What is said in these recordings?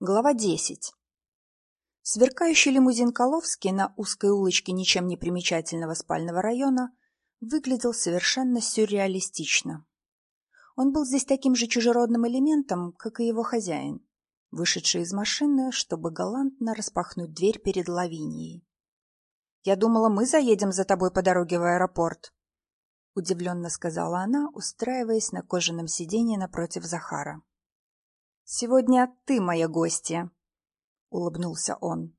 Глава 10. Сверкающий лимузин Коловский на узкой улочке ничем не примечательного спального района выглядел совершенно сюрреалистично. Он был здесь таким же чужеродным элементом, как и его хозяин, вышедший из машины, чтобы галантно распахнуть дверь перед Лавинией. «Я думала, мы заедем за тобой по дороге в аэропорт», — удивленно сказала она, устраиваясь на кожаном сиденье напротив Захара. «Сегодня ты моя гостья», — улыбнулся он.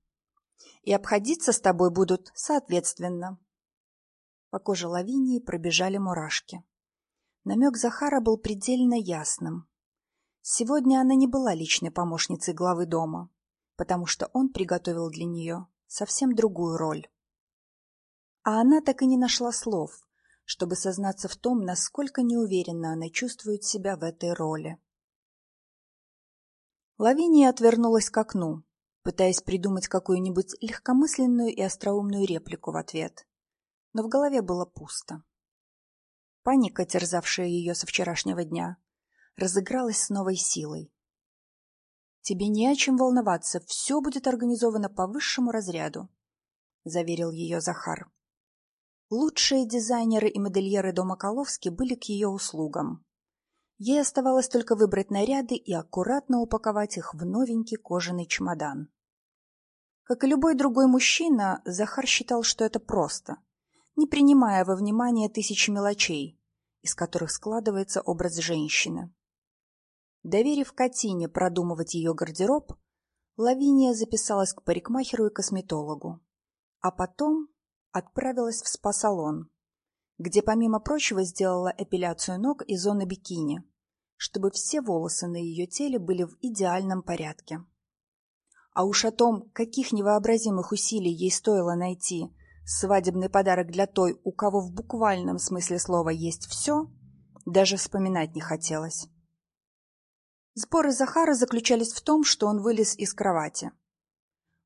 «И обходиться с тобой будут соответственно». По коже Лавинии пробежали мурашки. Намек Захара был предельно ясным. Сегодня она не была личной помощницей главы дома, потому что он приготовил для нее совсем другую роль. А она так и не нашла слов, чтобы сознаться в том, насколько неуверенно она чувствует себя в этой роли. Лавиния отвернулась к окну, пытаясь придумать какую-нибудь легкомысленную и остроумную реплику в ответ. Но в голове было пусто. Паника, терзавшая ее со вчерашнего дня, разыгралась с новой силой. «Тебе не о чем волноваться, все будет организовано по высшему разряду», — заверил ее Захар. Лучшие дизайнеры и модельеры дома Коловски были к ее услугам. Ей оставалось только выбрать наряды и аккуратно упаковать их в новенький кожаный чемодан. Как и любой другой мужчина, Захар считал, что это просто, не принимая во внимание тысячи мелочей, из которых складывается образ женщины. Доверив Катине продумывать ее гардероб, Лавиния записалась к парикмахеру и косметологу, а потом отправилась в спа-салон, где, помимо прочего, сделала эпиляцию ног и зоны бикини, чтобы все волосы на ее теле были в идеальном порядке. А уж о том, каких невообразимых усилий ей стоило найти свадебный подарок для той, у кого в буквальном смысле слова есть все, даже вспоминать не хотелось. Сборы Захара заключались в том, что он вылез из кровати.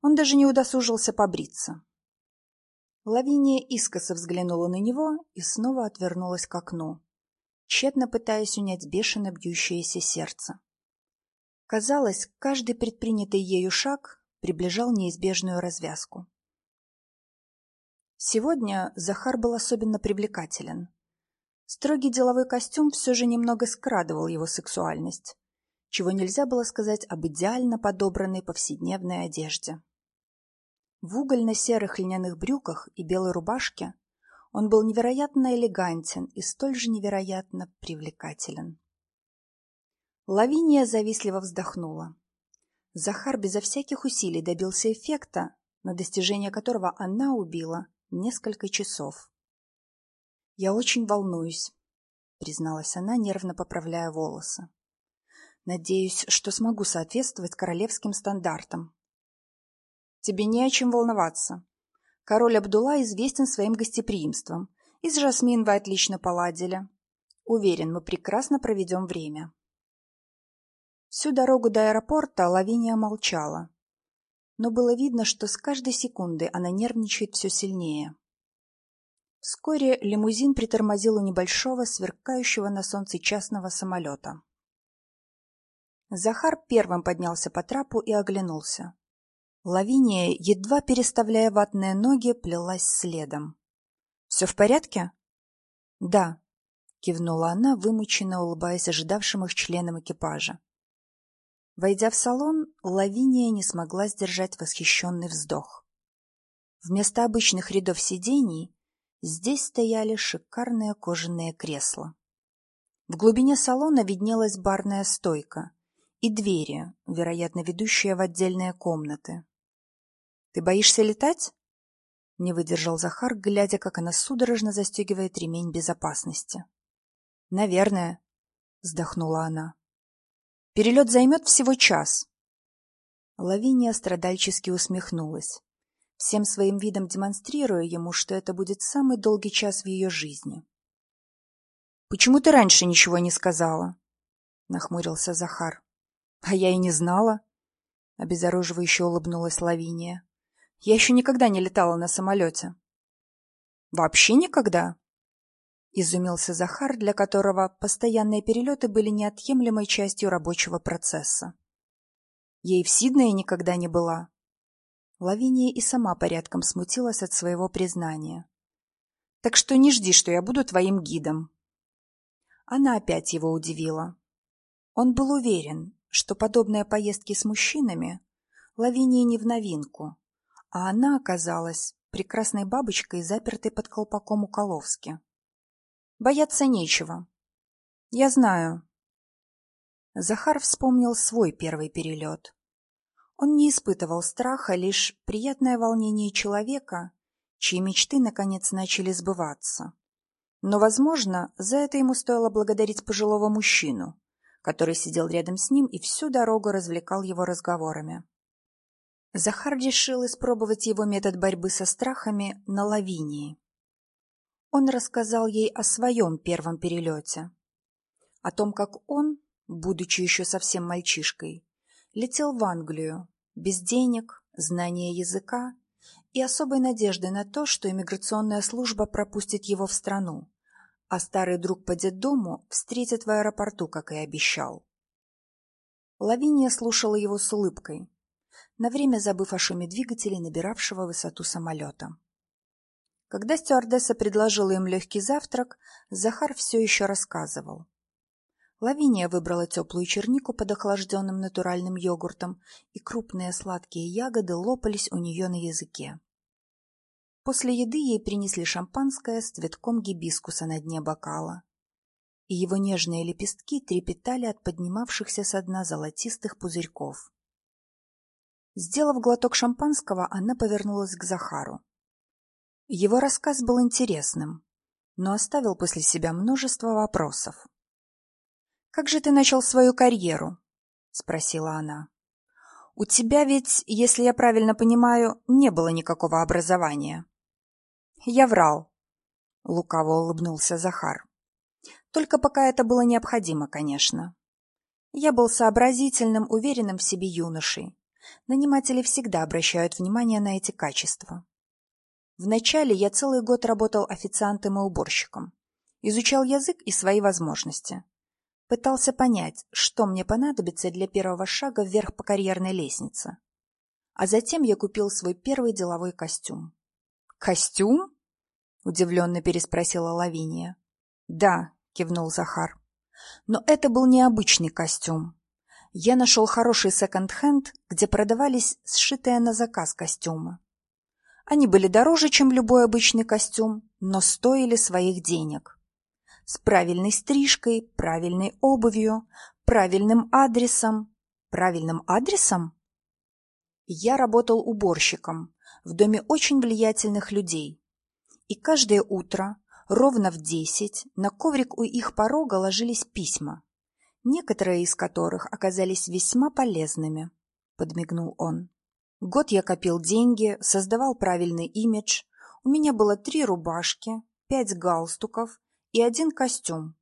Он даже не удосужился побриться. Лавиния искоса взглянула на него и снова отвернулась к окну, тщетно пытаясь унять бешено бьющееся сердце. Казалось, каждый предпринятый ею шаг приближал неизбежную развязку. Сегодня Захар был особенно привлекателен. Строгий деловой костюм все же немного скрадывал его сексуальность, чего нельзя было сказать об идеально подобранной повседневной одежде. В угольно-серых льняных брюках и белой рубашке он был невероятно элегантен и столь же невероятно привлекателен. Лавиния завистливо вздохнула. Захар безо всяких усилий добился эффекта, на достижение которого она убила несколько часов. «Я очень волнуюсь», — призналась она, нервно поправляя волосы. «Надеюсь, что смогу соответствовать королевским стандартам, Тебе не о чем волноваться. Король Абдулла известен своим гостеприимством, и с Жасмин вы отлично поладили. Уверен, мы прекрасно проведем время. Всю дорогу до аэропорта Лавиния молчала. Но было видно, что с каждой секунды она нервничает все сильнее. Вскоре лимузин притормозил у небольшого, сверкающего на солнце частного самолета. Захар первым поднялся по трапу и оглянулся. Лавиния, едва переставляя ватные ноги, плелась следом. «Все в порядке?» «Да», — кивнула она, вымученно улыбаясь ожидавшим их членам экипажа. Войдя в салон, Лавиния не смогла сдержать восхищенный вздох. Вместо обычных рядов сидений здесь стояли шикарные кожаные кресла. В глубине салона виднелась барная стойка и двери, вероятно, ведущие в отдельные комнаты. Ты боишься летать? Не выдержал Захар, глядя, как она судорожно застегивает ремень безопасности. Наверное, вздохнула она. Перелет займет всего час. Лавиния страдальчески усмехнулась, всем своим видом демонстрируя ему, что это будет самый долгий час в ее жизни. «Почему ты раньше ничего не сказала?» — нахмурился Захар. «А я и не знала», — обезоруживающе улыбнулась Лавиния. Я еще никогда не летала на самолете. Вообще никогда? Изумился Захар, для которого постоянные перелеты были неотъемлемой частью рабочего процесса. Ей в Сиднее никогда не была. Лавиния и сама порядком смутилась от своего признания. «Так что не жди, что я буду твоим гидом». Она опять его удивила. Он был уверен, что подобные поездки с мужчинами Лавинии не в новинку, а она оказалась прекрасной бабочкой, запертой под колпаком у Коловски. Бояться нечего. Я знаю. Захар вспомнил свой первый перелет. Он не испытывал страха, лишь приятное волнение человека, чьи мечты наконец начали сбываться. Но, возможно, за это ему стоило благодарить пожилого мужчину, который сидел рядом с ним и всю дорогу развлекал его разговорами. Захар решил испробовать его метод борьбы со страхами на Лавинии. Он рассказал ей о своем первом перелете, о том, как он, будучи еще совсем мальчишкой, летел в Англию, без денег, знания языка и особой надежды на то, что иммиграционная служба пропустит его в страну, а старый друг по детдому встретит в аэропорту, как и обещал. Лавиния слушала его с улыбкой, на время забыв о шуме двигателей, набиравшего высоту самолета. Когда стюардесса предложила им легкий завтрак, Захар все еще рассказывал. Лавиния выбрала теплую чернику под охлажденным натуральным йогуртом, и крупные сладкие ягоды лопались у нее на языке. После еды ей принесли шампанское с цветком гибискуса на дне бокала, и его нежные лепестки трепетали от поднимавшихся со дна золотистых пузырьков. Сделав глоток шампанского, она повернулась к Захару. Его рассказ был интересным, но оставил после себя множество вопросов. «Как же ты начал свою карьеру?» — спросила она. «У тебя ведь, если я правильно понимаю, не было никакого образования». «Я врал», — лукаво улыбнулся Захар. «Только пока это было необходимо, конечно. Я был сообразительным, уверенным в себе юношей. Наниматели всегда обращают внимание на эти качества. Вначале я целый год работал официантом и уборщиком. Изучал язык и свои возможности. Пытался понять, что мне понадобится для первого шага вверх по карьерной лестнице. А затем я купил свой первый деловой костюм. «Костюм?» — удивленно переспросила Лавиния. «Да», — кивнул Захар. «Но это был необычный костюм. Я нашел хороший секонд-хенд, где продавались сшитые на заказ костюмы. Они были дороже, чем любой обычный костюм, но стоили своих денег с правильной стрижкой, правильной обувью, правильным адресом. Правильным адресом? Я работал уборщиком в доме очень влиятельных людей. И каждое утро, ровно в десять, на коврик у их порога ложились письма, некоторые из которых оказались весьма полезными, — подмигнул он. Год я копил деньги, создавал правильный имидж, у меня было три рубашки, пять галстуков и один костюм.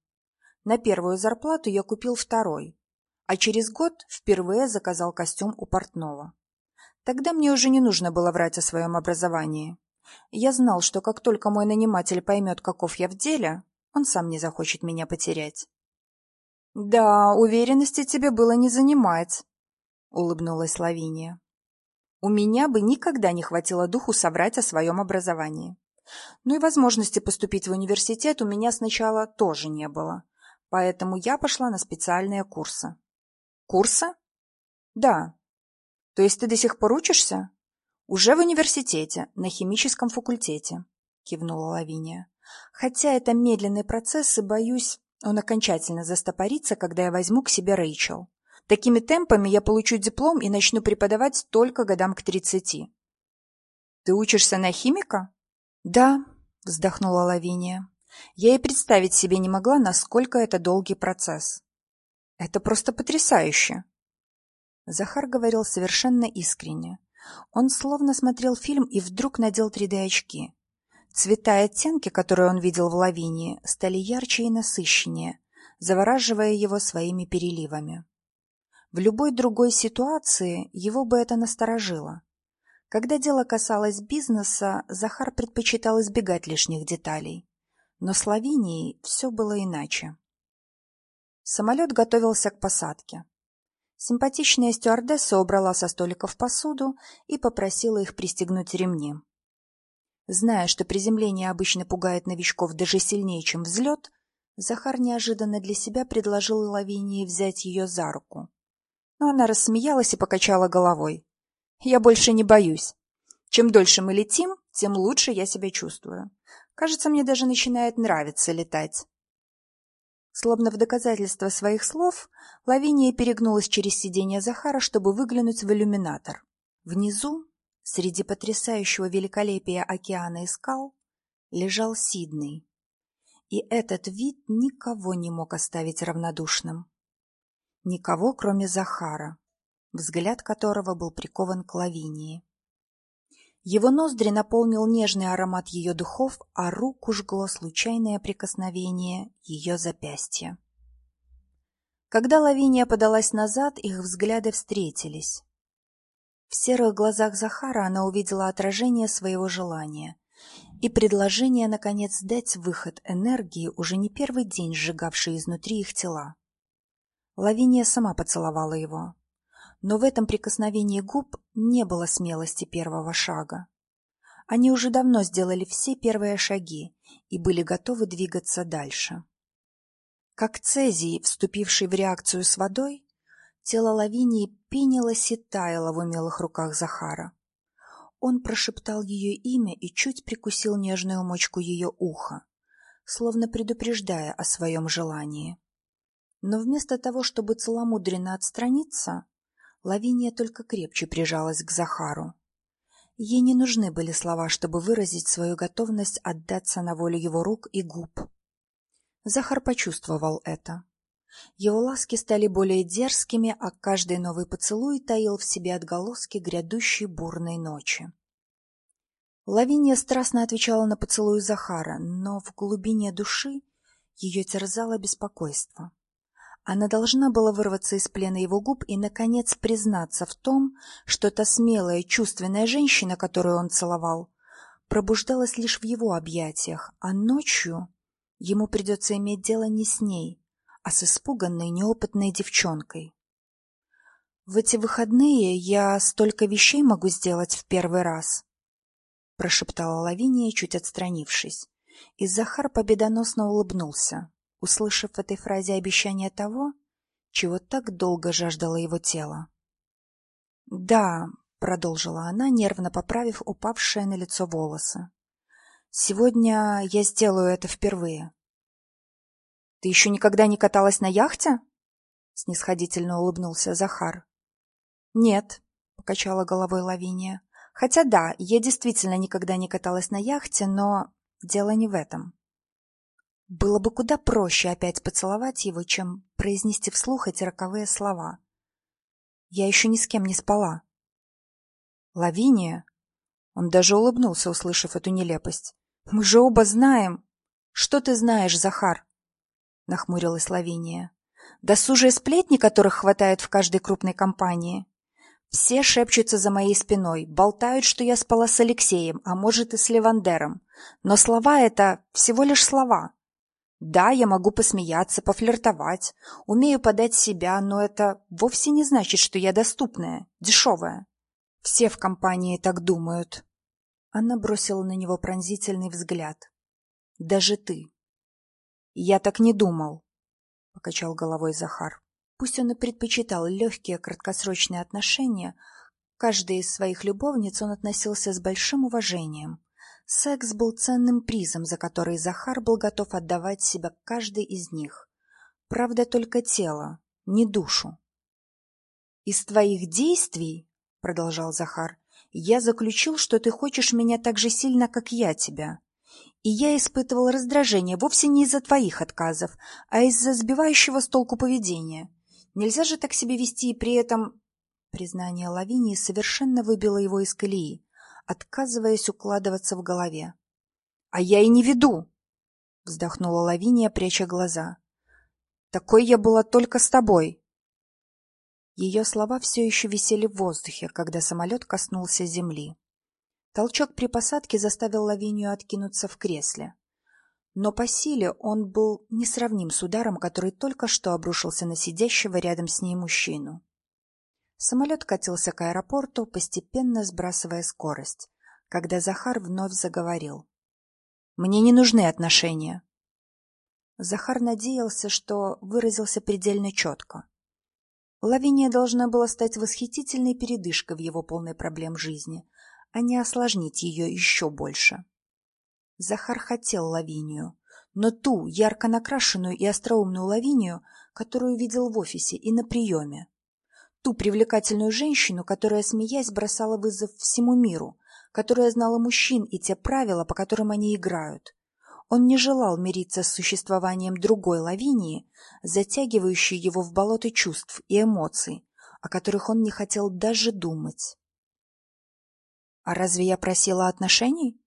На первую зарплату я купил второй, а через год впервые заказал костюм у портного. Тогда мне уже не нужно было врать о своем образовании. Я знал, что как только мой наниматель поймет, каков я в деле, он сам не захочет меня потерять. — Да, уверенности тебе было не занимать, — улыбнулась Лавиния. — У меня бы никогда не хватило духу соврать о своем образовании. Ну и возможности поступить в университет у меня сначала тоже не было, поэтому я пошла на специальные курсы. Курсы? Да. То есть ты до сих пор учишься? Уже в университете, на химическом факультете, кивнула Лавиния. Хотя это медленный процесс, и, боюсь, он окончательно застопорится, когда я возьму к себе Рэйчел. Такими темпами я получу диплом и начну преподавать только годам к тридцати. Ты учишься на химика? «Да», — вздохнула Лавиния. Я и представить себе не могла, насколько это долгий процесс. «Это просто потрясающе!» Захар говорил совершенно искренне. Он словно смотрел фильм и вдруг надел 3D-очки. Цвета и оттенки, которые он видел в Лавинии, стали ярче и насыщеннее, завораживая его своими переливами. В любой другой ситуации его бы это насторожило. Когда дело касалось бизнеса, Захар предпочитал избегать лишних деталей. Но с Лавинией все было иначе. Самолет готовился к посадке. Симпатичная стюардесса убрала со столиков посуду и попросила их пристегнуть ремни. Зная, что приземление обычно пугает новичков даже сильнее, чем взлет, Захар неожиданно для себя предложил Лавинии взять ее за руку. Но она рассмеялась и покачала головой. «Я больше не боюсь. Чем дольше мы летим, тем лучше я себя чувствую. Кажется, мне даже начинает нравиться летать». Словно в доказательство своих слов, Лавиния перегнулась через сиденье Захара, чтобы выглянуть в иллюминатор. Внизу, среди потрясающего великолепия океана и скал, лежал Сидней. И этот вид никого не мог оставить равнодушным. Никого, кроме Захара, взгляд которого был прикован к Лавинии. Его ноздри наполнил нежный аромат ее духов, а руку жгло случайное прикосновение ее запястья. Когда Лавиния подалась назад, их взгляды встретились. В серых глазах Захара она увидела отражение своего желания и предложение, наконец, дать выход энергии, уже не первый день сжигавшей изнутри их тела. Лавиния сама поцеловала его. Но в этом прикосновении губ не было смелости первого шага. Они уже давно сделали все первые шаги и были готовы двигаться дальше. Как цезий, вступивший в реакцию с водой, тело Лавинии пенилось и таяло в умелых руках Захара. Он прошептал ее имя и чуть прикусил нежную мочку ее уха, словно предупреждая о своем желании. Но вместо того, чтобы целомудренно отстраниться, Лавиния только крепче прижалась к Захару. Ей не нужны были слова, чтобы выразить свою готовность отдаться на волю его рук и губ. Захар почувствовал это. Его ласки стали более дерзкими, а каждый новый поцелуй таил в себе отголоски грядущей бурной ночи. Лавиния страстно отвечала на поцелуй Захара, но в глубине души ее терзало беспокойство. Она должна была вырваться из плена его губ и, наконец, признаться в том, что та смелая, чувственная женщина, которую он целовал, пробуждалась лишь в его объятиях, а ночью ему придется иметь дело не с ней, а с испуганной, неопытной девчонкой. «В эти выходные я столько вещей могу сделать в первый раз», — прошептала Лавиния, чуть отстранившись, и Захар победоносно улыбнулся услышав в этой фразе обещание того, чего так долго жаждало его тело. «Да», — продолжила она, нервно поправив упавшие на лицо волосы, — «сегодня я сделаю это впервые». «Ты еще никогда не каталась на яхте?» — снисходительно улыбнулся Захар. «Нет», — покачала головой Лавиния. «Хотя да, я действительно никогда не каталась на яхте, но дело не в этом. Было бы куда проще опять поцеловать его, чем произнести вслух эти роковые слова. Я еще ни с кем не спала. Лавиния? Он даже улыбнулся, услышав эту нелепость. Мы же оба знаем. Что ты знаешь, Захар? Нахмурилась Лавиния. Досужие сплетни, которых хватает в каждой крупной компании. Все шепчутся за моей спиной, болтают, что я спала с Алексеем, а может и с Левандером. Но слова — это всего лишь слова. Да, я могу посмеяться, пофлиртовать, умею подать себя, но это вовсе не значит, что я доступная, дешевая. Все в компании так думают. Она бросила на него пронзительный взгляд. Даже ты. Я так не думал, покачал головой Захар. Пусть он и предпочитал легкие краткосрочные отношения, каждой из своих любовниц он относился с большим уважением, Секс был ценным призом, за который Захар был готов отдавать себя каждый из них. Правда, только тело, не душу. «Из твоих действий, — продолжал Захар, — я заключил, что ты хочешь меня так же сильно, как я тебя. И я испытывал раздражение вовсе не из-за твоих отказов, а из-за сбивающего с толку поведения. Нельзя же так себя вести и при этом...» Признание Лавинии совершенно выбило его из колеи отказываясь укладываться в голове. — А я и не веду! — вздохнула Лавиния, пряча глаза. — Такой я была только с тобой. Ее слова все еще висели в воздухе, когда самолет коснулся земли. Толчок при посадке заставил Лавинию откинуться в кресле. Но по силе он был несравним с ударом, который только что обрушился на сидящего рядом с ней мужчину. Самолет катился к аэропорту, постепенно сбрасывая скорость, когда Захар вновь заговорил. «Мне не нужны отношения». Захар надеялся, что выразился предельно четко. Лавиния должна была стать восхитительной передышкой в его полной проблем жизни, а не осложнить ее еще больше. Захар хотел Лавинию, но ту ярко накрашенную и остроумную Лавинию, которую видел в офисе и на приеме ту привлекательную женщину, которая, смеясь, бросала вызов всему миру, которая знала мужчин и те правила, по которым они играют. Он не желал мириться с существованием другой лавинии, затягивающей его в болото чувств и эмоций, о которых он не хотел даже думать. «А разве я просила отношений?»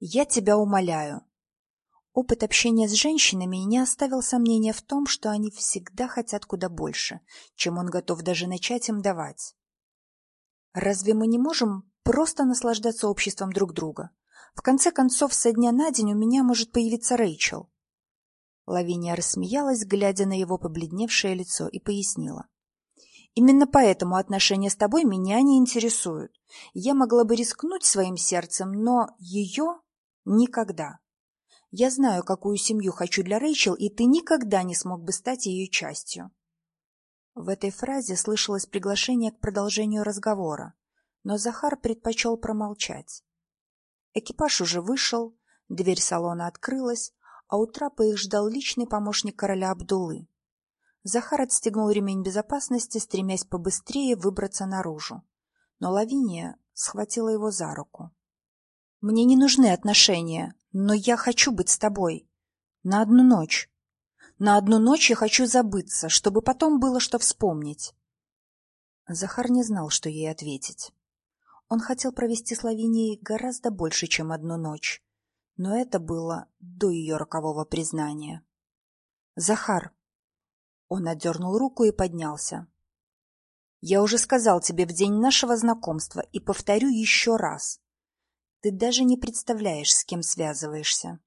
«Я тебя умоляю, Опыт общения с женщинами не оставил сомнения в том, что они всегда хотят куда больше, чем он готов даже начать им давать. Разве мы не можем просто наслаждаться обществом друг друга? В конце концов, со дня на день у меня может появиться Рэйчел. Лавиния рассмеялась, глядя на его побледневшее лицо, и пояснила. Именно поэтому отношения с тобой меня не интересуют. Я могла бы рискнуть своим сердцем, но ее никогда. Я знаю, какую семью хочу для Рэйчел, и ты никогда не смог бы стать ее частью. В этой фразе слышалось приглашение к продолжению разговора, но Захар предпочел промолчать. Экипаж уже вышел, дверь салона открылась, а у трапа их ждал личный помощник короля Абдулы. Захар отстегнул ремень безопасности, стремясь побыстрее выбраться наружу. Но Лавиния схватила его за руку. «Мне не нужны отношения», но я хочу быть с тобой. На одну ночь. На одну ночь я хочу забыться, чтобы потом было что вспомнить. Захар не знал, что ей ответить. Он хотел провести с Лавинией гораздо больше, чем одну ночь. Но это было до ее рокового признания. «Захар!» Он отдернул руку и поднялся. «Я уже сказал тебе в день нашего знакомства и повторю еще раз. Ты даже не представляешь, с кем связываешься.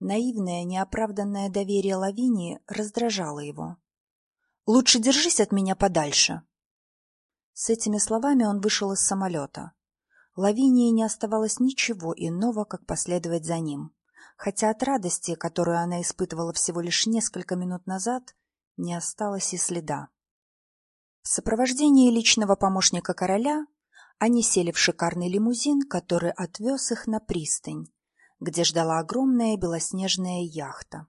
Наивное, неоправданное доверие Лавинии раздражало его. «Лучше держись от меня подальше!» С этими словами он вышел из самолета. Лавинии не оставалось ничего иного, как последовать за ним, хотя от радости, которую она испытывала всего лишь несколько минут назад, не осталось и следа. В сопровождении личного помощника короля они сели в шикарный лимузин, который отвез их на пристань, где ждала огромная белоснежная яхта.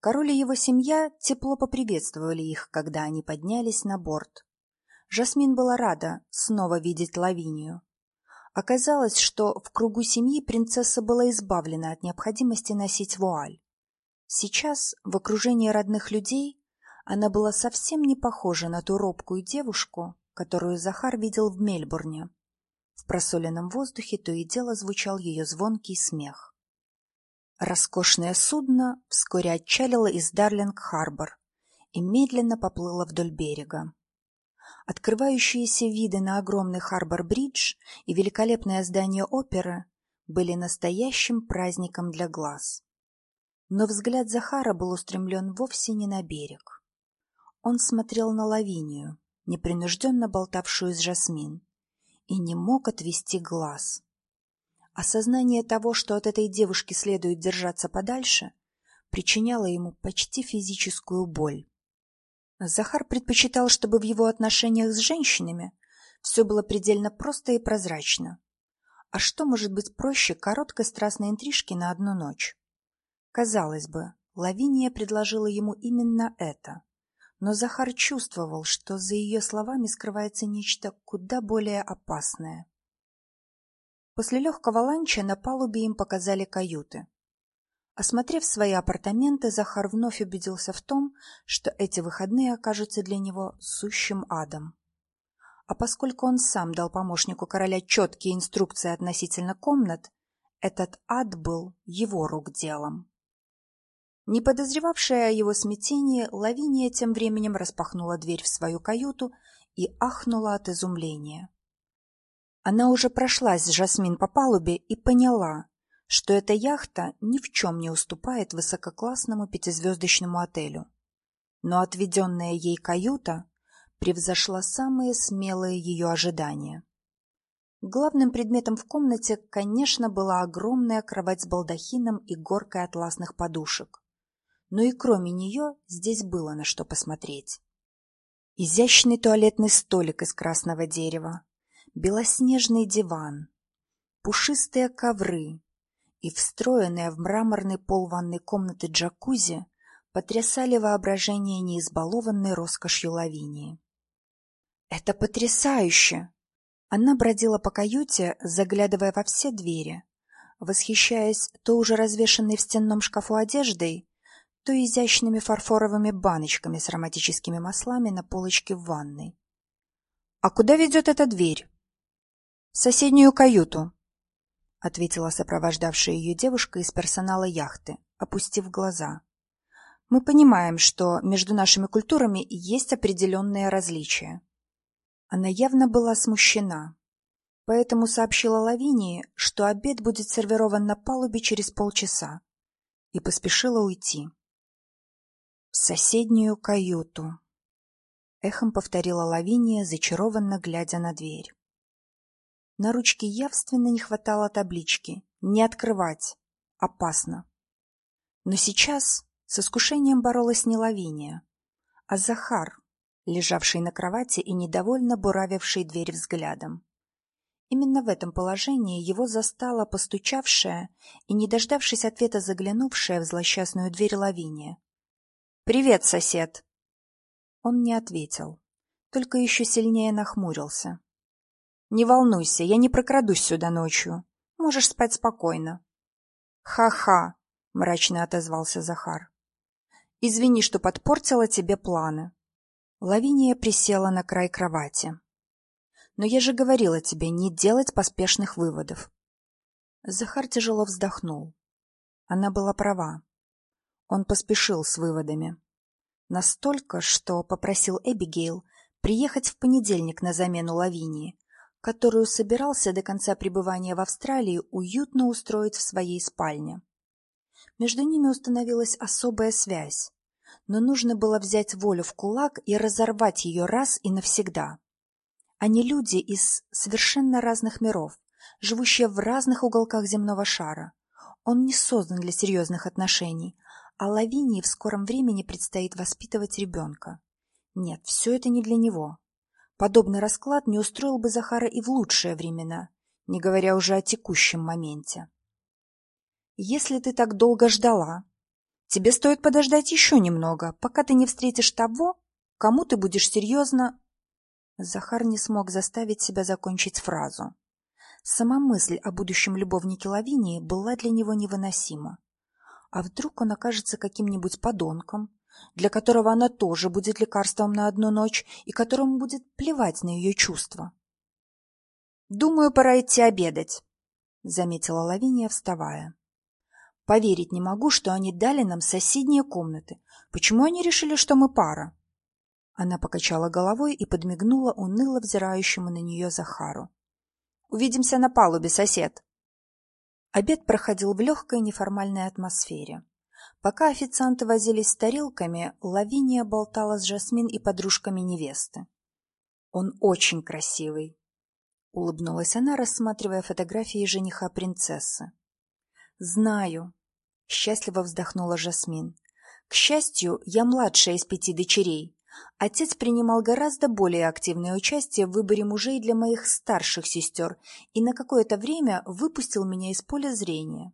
Король и его семья тепло поприветствовали их, когда они поднялись на борт. Жасмин была рада снова видеть Лавинию. Оказалось, что в кругу семьи принцесса была избавлена от необходимости носить вуаль. Сейчас, в окружении родных людей, она была совсем не похожа на ту робкую девушку, которую Захар видел в Мельбурне. В просоленном воздухе то и дело звучал ее звонкий смех. Роскошное судно вскоре отчалило из Дарлинг-Харбор и медленно поплыло вдоль берега. Открывающиеся виды на огромный Харбор-бридж и великолепное здание оперы были настоящим праздником для глаз. Но взгляд Захара был устремлен вовсе не на берег. Он смотрел на Лавинию, непринужденно болтавшую с Жасмин, и не мог отвести глаз. Осознание того, что от этой девушки следует держаться подальше, причиняло ему почти физическую боль. Захар предпочитал, чтобы в его отношениях с женщинами все было предельно просто и прозрачно. А что может быть проще короткой страстной интрижки на одну ночь? Казалось бы, Лавиния предложила ему именно это но Захар чувствовал, что за ее словами скрывается нечто куда более опасное. После легкого ланча на палубе им показали каюты. Осмотрев свои апартаменты, Захар вновь убедился в том, что эти выходные окажутся для него сущим адом. А поскольку он сам дал помощнику короля четкие инструкции относительно комнат, этот ад был его рук делом. Не подозревавшая о его смятении, Лавиния тем временем распахнула дверь в свою каюту и ахнула от изумления. Она уже прошлась с Жасмин по палубе и поняла, что эта яхта ни в чем не уступает высококлассному пятизвездочному отелю. Но отведенная ей каюта превзошла самые смелые ее ожидания. Главным предметом в комнате, конечно, была огромная кровать с балдахином и горкой атласных подушек. Но и кроме нее здесь было на что посмотреть. Изящный туалетный столик из красного дерева, белоснежный диван, пушистые ковры и встроенная в мраморный пол ванной комнаты джакузи потрясали воображение неизбалованной роскошью Лавинии. «Это потрясающе!» Она бродила по каюте, заглядывая во все двери, восхищаясь то уже развешанной в стенном шкафу одеждой, то изящными фарфоровыми баночками с ароматическими маслами на полочке в ванной. «А куда ведет эта дверь?» «В соседнюю каюту», — ответила сопровождавшая ее девушка из персонала яхты, опустив глаза. «Мы понимаем, что между нашими культурами есть определенные различия. Она явно была смущена, поэтому сообщила Лавинии, что обед будет сервирован на палубе через полчаса, и поспешила уйти. «В соседнюю каюту», — эхом повторила Лавиния, зачарованно глядя на дверь. На ручке явственно не хватало таблички «Не открывать! Опасно!». Но сейчас с искушением боролась не Лавиния, а Захар, лежавший на кровати и недовольно буравивший дверь взглядом. Именно в этом положении его застала постучавшая и, не дождавшись ответа, заглянувшая в злосчастную дверь Лавиния. «Привет, сосед!» Он не ответил, только еще сильнее нахмурился. «Не волнуйся, я не прокрадусь сюда ночью. Можешь спать спокойно». «Ха-ха!» — мрачно отозвался Захар. «Извини, что подпортила тебе планы. Лавиния присела на край кровати. «Но я же говорила тебе не делать поспешных выводов». Захар тяжело вздохнул. Она была права. Он поспешил с выводами. Настолько, что попросил Эбигейл приехать в понедельник на замену Лавинии, которую собирался до конца пребывания в Австралии уютно устроить в своей спальне. Между ними установилась особая связь, но нужно было взять волю в кулак и разорвать ее раз и навсегда. Они люди из совершенно разных миров, живущие в разных уголках земного шара. Он не создан для серьезных отношений, а Лавинии в скором времени предстоит воспитывать ребенка. Нет, все это не для него. Подобный расклад не устроил бы Захара и в лучшие времена, не говоря уже о текущем моменте. «Если ты так долго ждала, Тебе стоит подождать еще немного, пока ты не встретишь того, кому ты будешь серьезно...» Захар не смог заставить себя закончить фразу. Сама мысль о будущем любовнике Лавинии была для него невыносима. А вдруг он окажется каким-нибудь подонком, для которого она тоже будет лекарством на одну ночь и которому будет плевать на ее чувства? «Думаю, пора идти обедать», — заметила Лавиния, вставая. Поверить не могу, что они дали нам соседние комнаты. Почему они решили, что мы пара? Она покачала головой и подмигнула уныло взирающему на нее Захару. «Увидимся на палубе, сосед!» Обед проходил в легкой неформальной атмосфере. Пока официанты возились с тарелками, Лавиния болтала с Жасмин и подружками невесты. «Он очень красивый», — улыбнулась она, рассматривая фотографии жениха принцессы. «Знаю», Счастливо вздохнула Жасмин. К счастью, я младшая из пяти дочерей. Отец принимал гораздо более активное участие в выборе мужей для моих старших сестер и на какое-то время выпустил меня из поля зрения.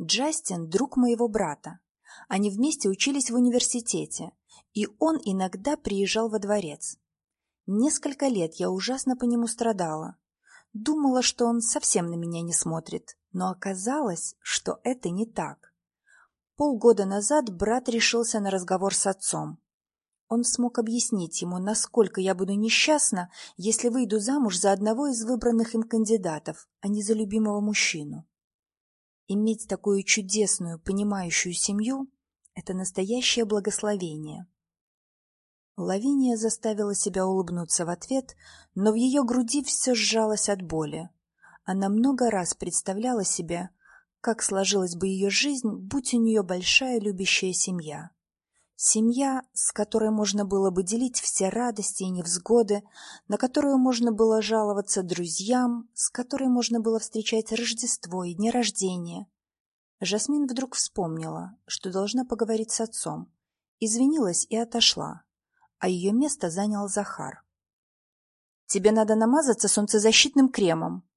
Джастин – друг моего брата. Они вместе учились в университете, и он иногда приезжал во дворец. Несколько лет я ужасно по нему страдала. Думала, что он совсем на меня не смотрит, но оказалось, что это не так. Полгода назад брат решился на разговор с отцом. Он смог объяснить ему, насколько я буду несчастна, если выйду замуж за одного из выбранных им кандидатов, а не за любимого мужчину. Иметь такую чудесную, понимающую семью – это настоящее благословение. Лавиния заставила себя улыбнуться в ответ, но в ее груди все сжалось от боли. Она много раз представляла себе, как сложилась бы ее жизнь, будь у нее большая любящая семья. Семья, с которой можно было бы делить все радости и невзгоды, на которую можно было жаловаться друзьям, с которой можно было встречать Рождество и дни рождения. Жасмин вдруг вспомнила, что должна поговорить с отцом, извинилась и отошла, а ее место занял Захар. «Тебе надо намазаться солнцезащитным кремом»,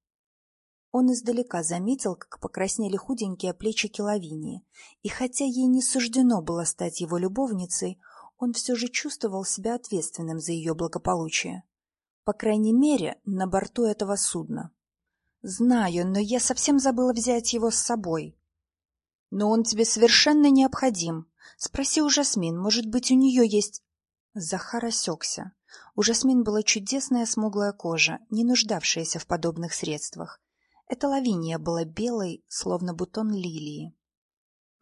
он издалека заметил, как покраснели худенькие плечики Лавинии, и хотя ей не суждено было стать его любовницей, он все же чувствовал себя ответственным за ее благополучие. По крайней мере, на борту этого судна. «Знаю, но я совсем забыла взять его с собой». «Но он тебе совершенно необходим. Спроси у Жасмин, может быть, у нее есть...» Захар осекся. У Жасмин была чудесная смуглая кожа, не нуждавшаяся в подобных средствах. Эта лавиния была белой, словно бутон лилии.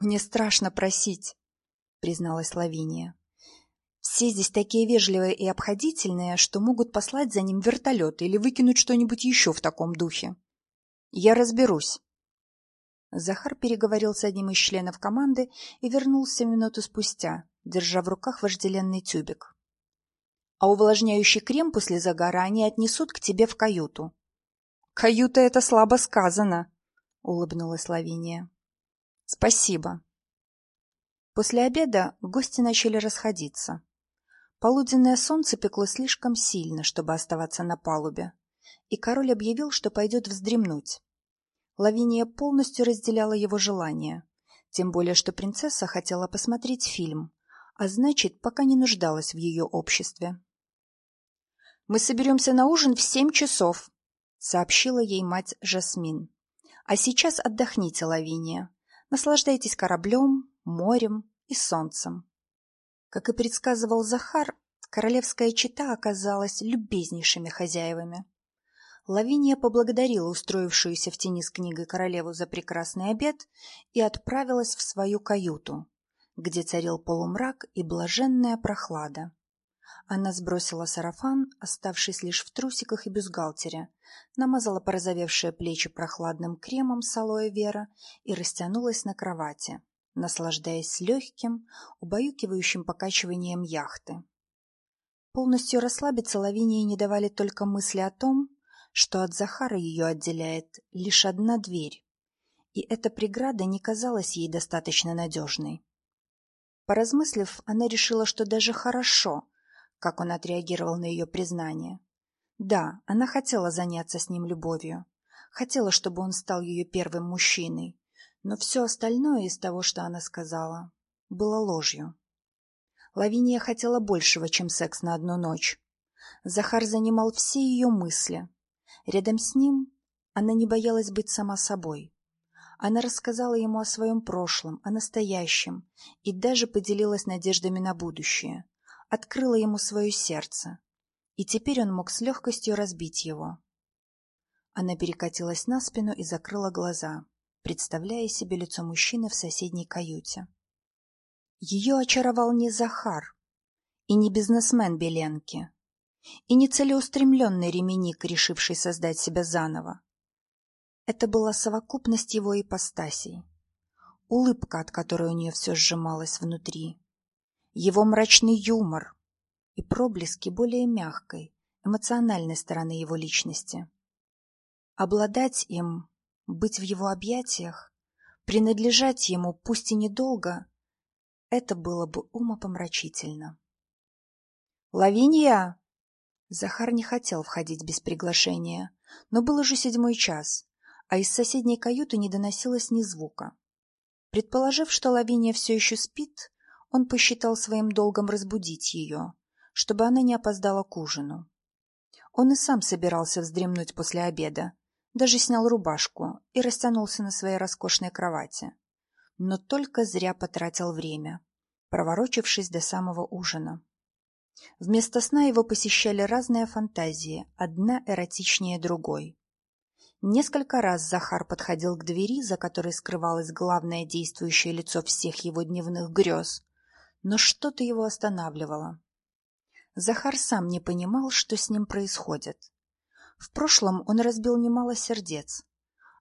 «Мне страшно просить», — призналась Лавиния. «Все здесь такие вежливые и обходительные, что могут послать за ним вертолет или выкинуть что-нибудь еще в таком духе. Я разберусь». Захар переговорил с одним из членов команды и вернулся минуту спустя, держа в руках вожделенный тюбик. «А увлажняющий крем после загара они отнесут к тебе в каюту. «Каюта — это слабо сказано», — улыбнулась Лавиния. «Спасибо». После обеда гости начали расходиться. Полуденное солнце пекло слишком сильно, чтобы оставаться на палубе, и король объявил, что пойдет вздремнуть. Лавиния полностью разделяла его желание, тем более что принцесса хотела посмотреть фильм, а значит, пока не нуждалась в ее обществе. «Мы соберемся на ужин в семь часов», сообщила ей мать Жасмин. А сейчас отдохните, Лавиния. Наслаждайтесь кораблем, морем и солнцем. Как и предсказывал Захар, королевская чита оказалась любезнейшими хозяевами. Лавиния поблагодарила устроившуюся в тени с книгой королеву за прекрасный обед и отправилась в свою каюту, где царил полумрак и блаженная прохлада. Она сбросила сарафан, оставшись лишь в трусиках и бюстгальтере, намазала порозовевшие плечи прохладным кремом с алоэ вера и растянулась на кровати, наслаждаясь легким, убаюкивающим покачиванием яхты. Полностью расслабиться Лавинии не давали только мысли о том, что от Захара ее отделяет лишь одна дверь, и эта преграда не казалась ей достаточно надежной. Поразмыслив, она решила, что даже хорошо, как он отреагировал на ее признание. Да, она хотела заняться с ним любовью. Хотела, чтобы он стал ее первым мужчиной. Но все остальное из того, что она сказала, было ложью. Лавиния хотела большего, чем секс на одну ночь. Захар занимал все ее мысли. Рядом с ним она не боялась быть сама собой. Она рассказала ему о своем прошлом, о настоящем и даже поделилась надеждами на будущее открыла ему свое сердце, и теперь он мог с легкостью разбить его. Она перекатилась на спину и закрыла глаза, представляя себе лицо мужчины в соседней каюте. Ее очаровал не Захар и не бизнесмен Беленки, и не целеустремленный ременик, решивший создать себя заново. Это была совокупность его ипостасей, улыбка, от которой у нее все сжималось внутри, его мрачный юмор и проблески более мягкой, эмоциональной стороны его личности. Обладать им, быть в его объятиях, принадлежать ему, пусть и недолго, это было бы умопомрачительно. «Лавинья!» Захар не хотел входить без приглашения, но был уже седьмой час, а из соседней каюты не доносилось ни звука. Предположив, что Лавиния все еще спит, он посчитал своим долгом разбудить ее, чтобы она не опоздала к ужину. Он и сам собирался вздремнуть после обеда, даже снял рубашку и растянулся на своей роскошной кровати. Но только зря потратил время, проворочившись до самого ужина. Вместо сна его посещали разные фантазии, одна эротичнее другой. Несколько раз Захар подходил к двери, за которой скрывалось главное действующее лицо всех его дневных грез, но что-то его останавливало. Захар сам не понимал, что с ним происходит. В прошлом он разбил немало сердец,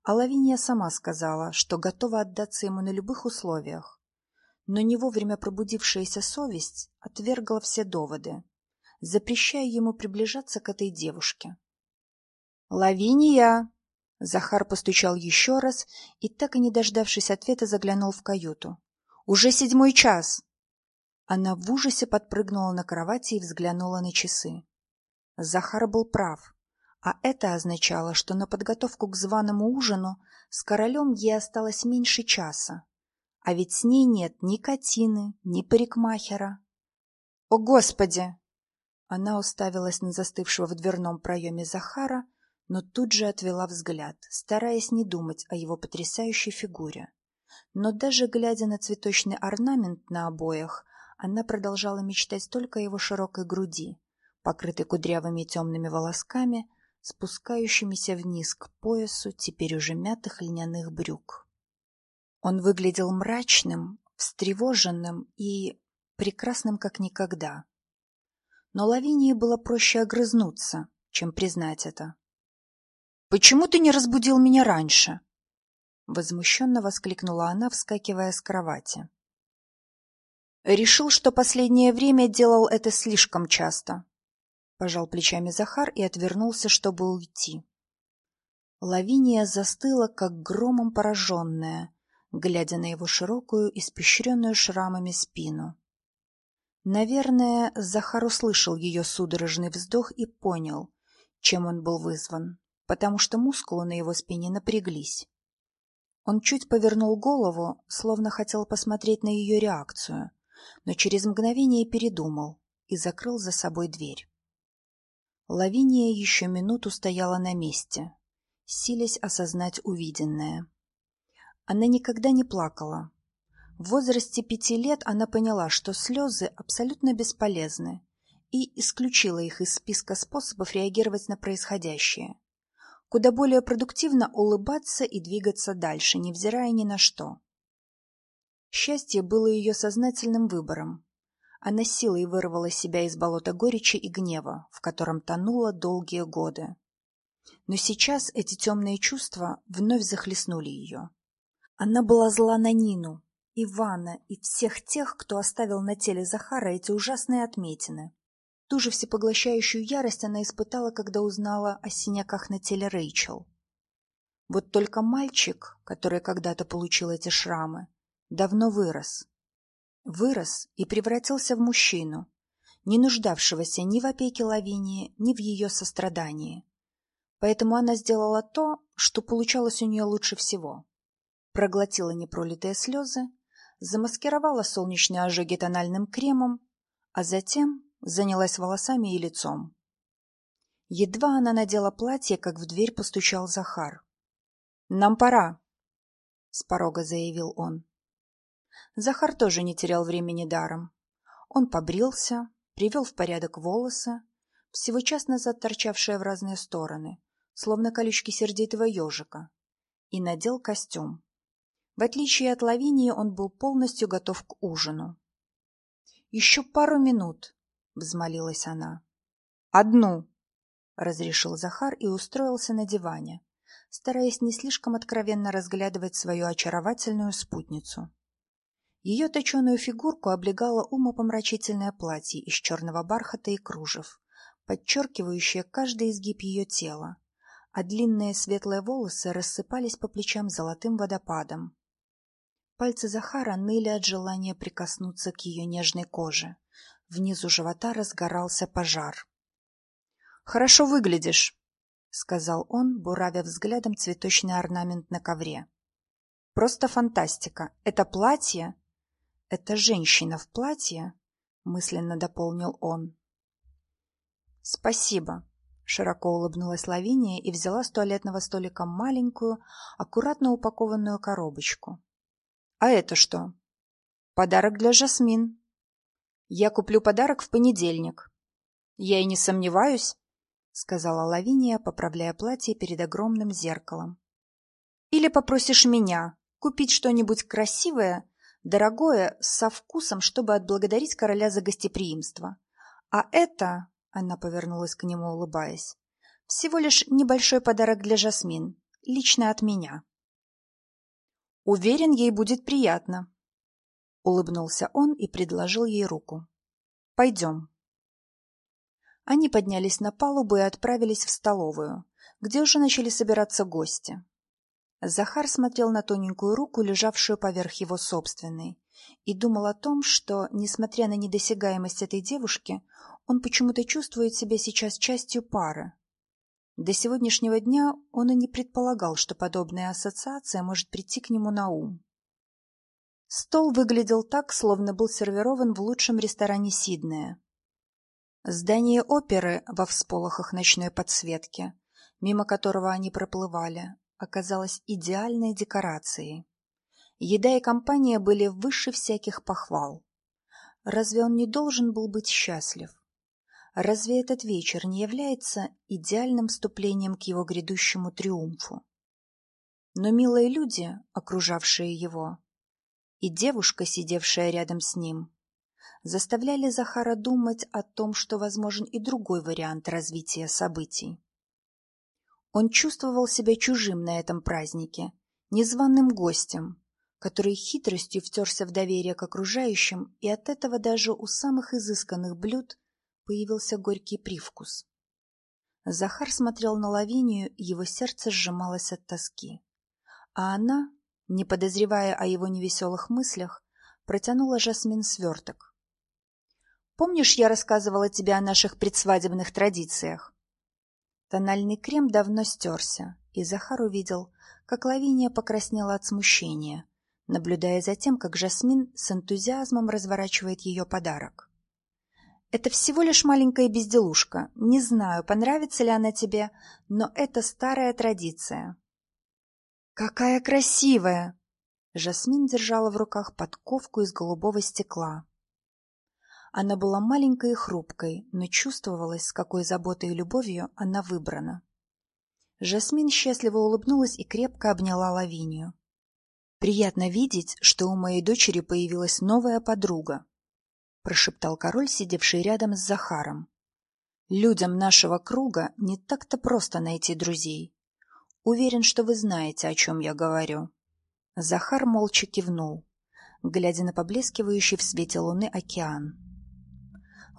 а Лавиния сама сказала, что готова отдаться ему на любых условиях. Но не вовремя пробудившаяся совесть отвергла все доводы, запрещая ему приближаться к этой девушке. «Лавиния!» Захар постучал еще раз и, так и не дождавшись ответа, заглянул в каюту. «Уже седьмой час!» Она в ужасе подпрыгнула на кровати и взглянула на часы. Захар был прав, а это означало, что на подготовку к званому ужину с королем ей осталось меньше часа. А ведь с ней нет ни Катины, ни парикмахера. «О, Господи!» Она уставилась на застывшего в дверном проеме Захара, но тут же отвела взгляд, стараясь не думать о его потрясающей фигуре. Но даже глядя на цветочный орнамент на обоях, она продолжала мечтать только о его широкой груди, покрытой кудрявыми темными волосками, спускающимися вниз к поясу теперь уже мятых льняных брюк. Он выглядел мрачным, встревоженным и прекрасным как никогда. Но Лавинии было проще огрызнуться, чем признать это. «Почему ты не разбудил меня раньше?» Возмущенно воскликнула она, вскакивая с кровати. «Решил, что последнее время делал это слишком часто», — пожал плечами Захар и отвернулся, чтобы уйти. Лавиния застыла, как громом пораженная, глядя на его широкую, испещренную шрамами спину. Наверное, Захар услышал ее судорожный вздох и понял, чем он был вызван потому что мускулы на его спине напряглись. Он чуть повернул голову, словно хотел посмотреть на ее реакцию, но через мгновение передумал и закрыл за собой дверь. Лавиния еще минуту стояла на месте, силясь осознать увиденное. Она никогда не плакала. В возрасте пяти лет она поняла, что слезы абсолютно бесполезны, и исключила их из списка способов реагировать на происходящее куда более продуктивно улыбаться и двигаться дальше, невзирая ни на что. Счастье было ее сознательным выбором. Она силой вырвала себя из болота горечи и гнева, в котором тонула долгие годы. Но сейчас эти темные чувства вновь захлестнули ее. Она была зла на Нину, Ивана и всех тех, кто оставил на теле Захара эти ужасные отметины. Ту же всепоглощающую ярость она испытала, когда узнала о синяках на теле Рэйчел. Вот только мальчик, который когда-то получил эти шрамы, давно вырос. Вырос и превратился в мужчину, не нуждавшегося ни в опеке Лавинии, ни в ее сострадании. Поэтому она сделала то, что получалось у нее лучше всего. Проглотила непролитые слезы, замаскировала солнечные ожоги тональным кремом, а затем занялась волосами и лицом. Едва она надела платье, как в дверь постучал Захар. «Нам пора», — с порога заявил он. Захар тоже не терял времени даром. Он побрился, привел в порядок волосы, всего час назад торчавшие в разные стороны, словно колючки сердитого ежика, и надел костюм. В отличие от Лавинии, он был полностью готов к ужину. Еще пару минут, взмолилась она. «Одну!» — разрешил Захар и устроился на диване, стараясь не слишком откровенно разглядывать свою очаровательную спутницу. Ее точеную фигурку облегало умопомрачительное платье из черного бархата и кружев, подчеркивающее каждый изгиб ее тела, а длинные светлые волосы рассыпались по плечам золотым водопадом. Пальцы Захара ныли от желания прикоснуться к ее нежной коже, Внизу живота разгорался пожар. «Хорошо выглядишь», — сказал он, буравя взглядом цветочный орнамент на ковре. «Просто фантастика. Это платье? Это женщина в платье?» — мысленно дополнил он. «Спасибо», — широко улыбнулась Лавиния и взяла с туалетного столика маленькую, аккуратно упакованную коробочку. «А это что?» «Подарок для Жасмин», я куплю подарок в понедельник. Я и не сомневаюсь, сказала Лавиния, поправляя платье перед огромным зеркалом. Или попросишь меня купить что-нибудь красивое, дорогое, со вкусом, чтобы отблагодарить короля за гостеприимство. А это, она повернулась к нему, улыбаясь, всего лишь небольшой подарок для Жасмин, лично от меня. Уверен, ей будет приятно. — улыбнулся он и предложил ей руку. «Пойдем». Они поднялись на палубу и отправились в столовую, где уже начали собираться гости. Захар смотрел на тоненькую руку, лежавшую поверх его собственной, и думал о том, что, несмотря на недосягаемость этой девушки, он почему-то чувствует себя сейчас частью пары. До сегодняшнего дня он и не предполагал, что подобная ассоциация может прийти к нему на ум. Стол выглядел так, словно был сервирован в лучшем ресторане Сиднея. Здание оперы во всполохах ночной подсветки, мимо которого они проплывали, оказалось идеальной декорацией. Еда и компания были выше всяких похвал. Разве он не должен был быть счастлив? Разве этот вечер не является идеальным вступлением к его грядущему триумфу? Но милые люди, окружавшие его, и девушка, сидевшая рядом с ним, заставляли Захара думать о том, что возможен и другой вариант развития событий. Он чувствовал себя чужим на этом празднике, незваным гостем, который хитростью втерся в доверие к окружающим, и от этого даже у самых изысканных блюд появился горький привкус. Захар смотрел на Лавинию, его сердце сжималось от тоски. А она, не подозревая о его невеселых мыслях, протянула Жасмин сверток. «Помнишь, я рассказывала тебе о наших предсвадебных традициях?» Тональный крем давно стерся, и Захар увидел, как Лавиния покраснела от смущения, наблюдая за тем, как Жасмин с энтузиазмом разворачивает ее подарок. «Это всего лишь маленькая безделушка. Не знаю, понравится ли она тебе, но это старая традиция». «Какая красивая!» Жасмин держала в руках подковку из голубого стекла. Она была маленькой и хрупкой, но чувствовалось, с какой заботой и любовью она выбрана. Жасмин счастливо улыбнулась и крепко обняла Лавинию. «Приятно видеть, что у моей дочери появилась новая подруга», — прошептал король, сидевший рядом с Захаром. «Людям нашего круга не так-то просто найти друзей. Уверен, что вы знаете, о чем я говорю». Захар молча кивнул, глядя на поблескивающий в свете луны океан.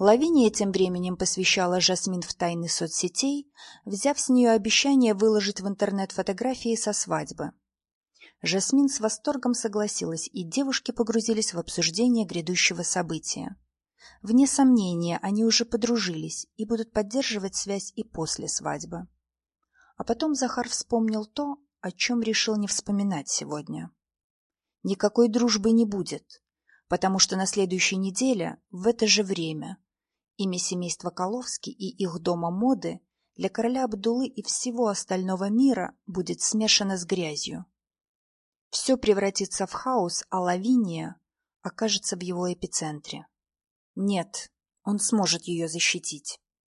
Лавиния тем временем посвящала Жасмин в тайны соцсетей, взяв с нее обещание выложить в интернет фотографии со свадьбы. Жасмин с восторгом согласилась, и девушки погрузились в обсуждение грядущего события. Вне сомнения, они уже подружились и будут поддерживать связь и после свадьбы. А потом Захар вспомнил то, о чем решил не вспоминать сегодня. Никакой дружбы не будет, потому что на следующей неделе, в это же время, имя семейства Коловский и их дома моды для короля Абдулы и всего остального мира будет смешано с грязью. Все превратится в хаос, а Лавиния окажется в его эпицентре. Нет, он сможет ее защитить.